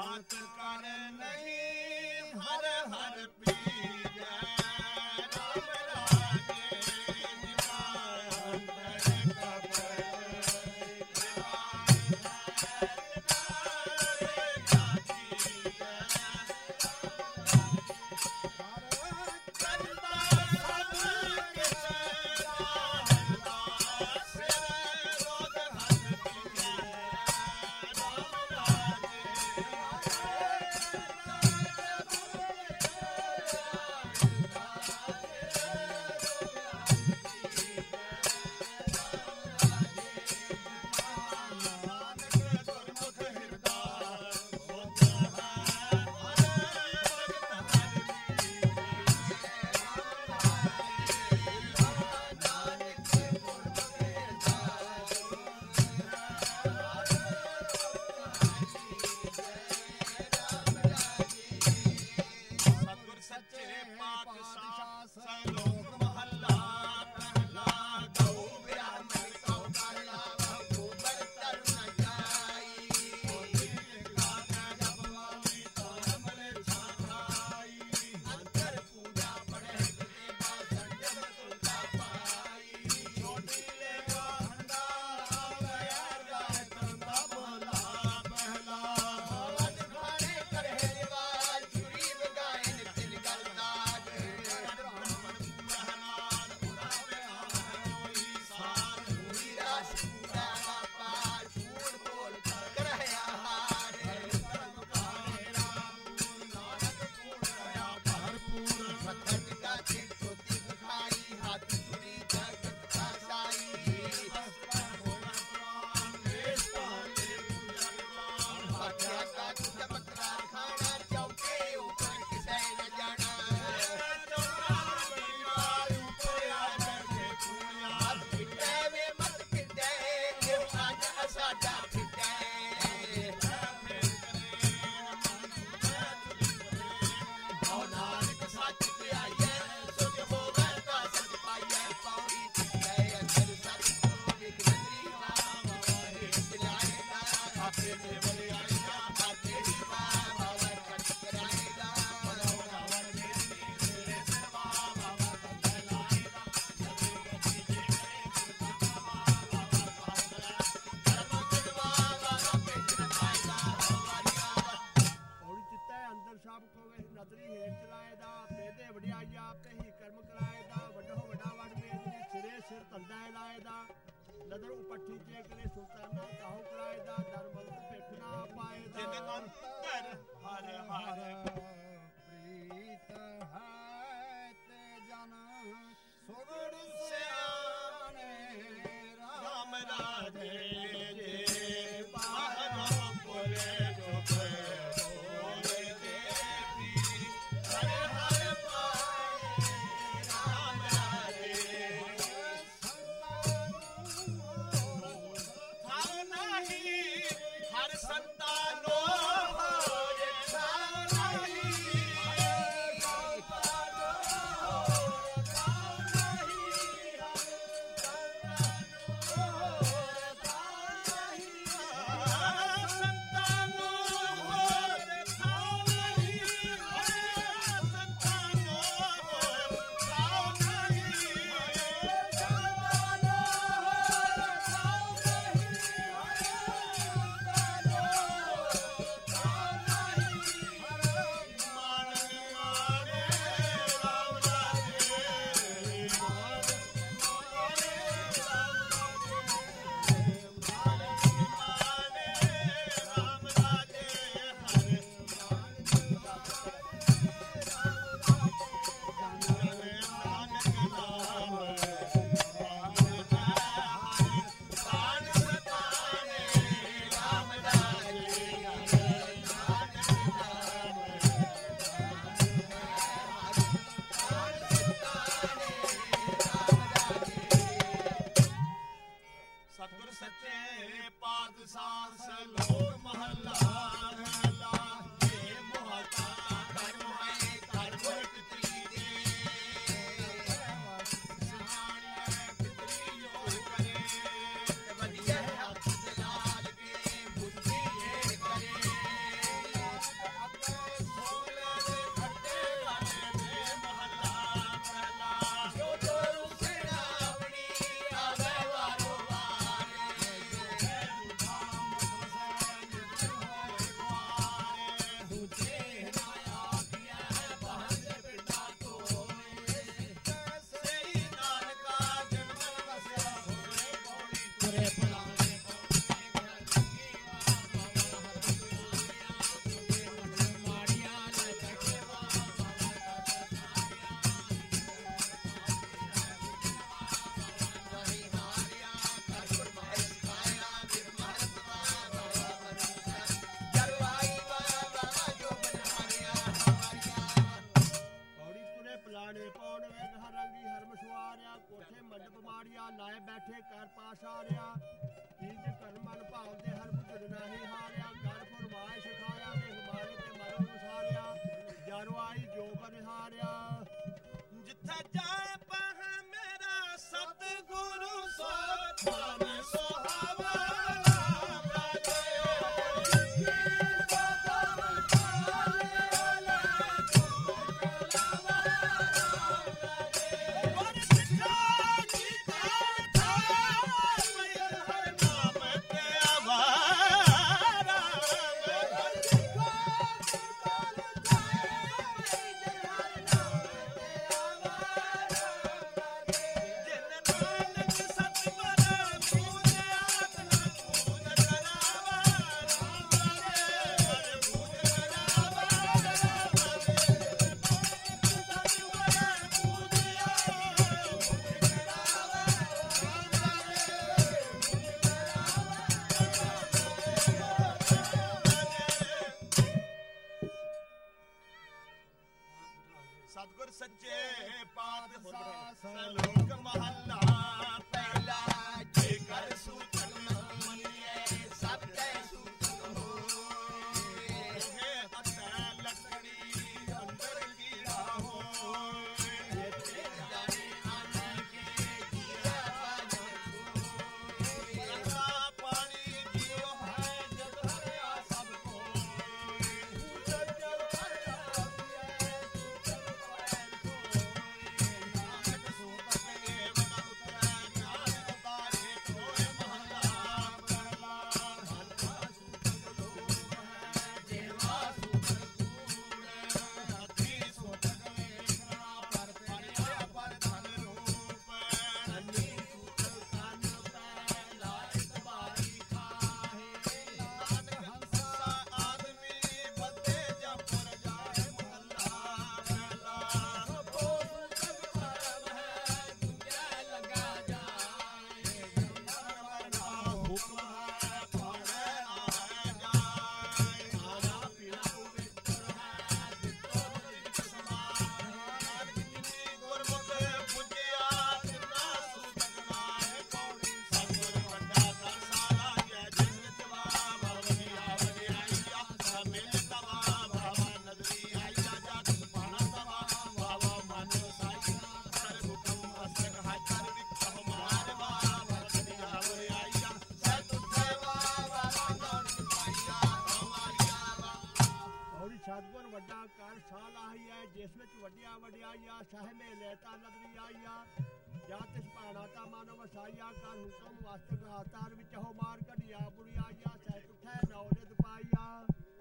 हाथ कर नहीं हर हर पी ਨਦਰੀ ਹੇਠ ਚਲਾਏ ਦਾ ਪੇਦੇ ਵਡਿਆਈਆ ਪਹੀ ਕਰਮ ਕਰਾਏ ਦਾ ਵੱਡੋ ਵੱਡਾ ਵੜ ਮੇਦਰੀ ਸਿਰੇ ਸਿਰ ਤੰਦਾ ਲਾਏ ਦਾ ਨਦਰ ਉਪੱਠੀ ਜੇ ਕਲੇ ਸੁਲਤਾਨਾ ਕਾਹੋ ਕਰਾਏ ਦਾ ਦਰ ਮੰਦਰ ਪੇਖਣਾ ਪਾਏ ਦਾ ਜਿੰਦ ਕਰ ਹਰ ਹਰ ਪ੍ਰੀਤ ਹਰ ਬੈਠੇ ਕਰ ਪਾਸ਼ਾਰਿਆ ਇੰਜ ਕਰਮਨ ਭਾਵ ਦੇ ਹਰ ਬੁਝੜ ਨਹੀਂ ਹਾਰਿਆ ਕਰ ਫਰਮਾਇਸ਼ ਖਾਇਆ ਨੇ ਹਮਾਰੇ ਤੇ ਮਰੋ ਨਸਾਰਿਆ ਜਾਨੋ ਆਈ ਜੋ ਬਨਹਾਰਿਆ ਜਿੱਥੇ ਜਾਏ ਪਹ ਮੇਰਾ ਸਤਿਗੁਰੂ ਸਤਿਗੁਰੂ ਸੋ सतगुर सच्चे पातशाह। सलोक महला पहला जिकर सूत्र ਵੱਡਾ ਕਰ ਸਾਲ ਆਈ ਹੈ, ਜਿਸ ਵਿੱਚ ਵੱਡੀਆਂ ਵਡਿਆਈਆਂ ਸਹਿ ਮੇਲੇ ਤਾਂ ਨਦਰੀ ਆਈਆ। ਜਾਂ ਤਿਸ ਪਾਣਾ ਤਾਂ ਮਨ ਵਸਾਈਆ ਕਰ ਹੁਕਮ ਵਸਤ ਗਾਤਾਰ ਵਿੱਚ ਹੋ ਮਾਰ ਘੜਿਆ ਬੁੜਿਆਈਆ ਸਹਿ ਤੁਠੈ ਨੌ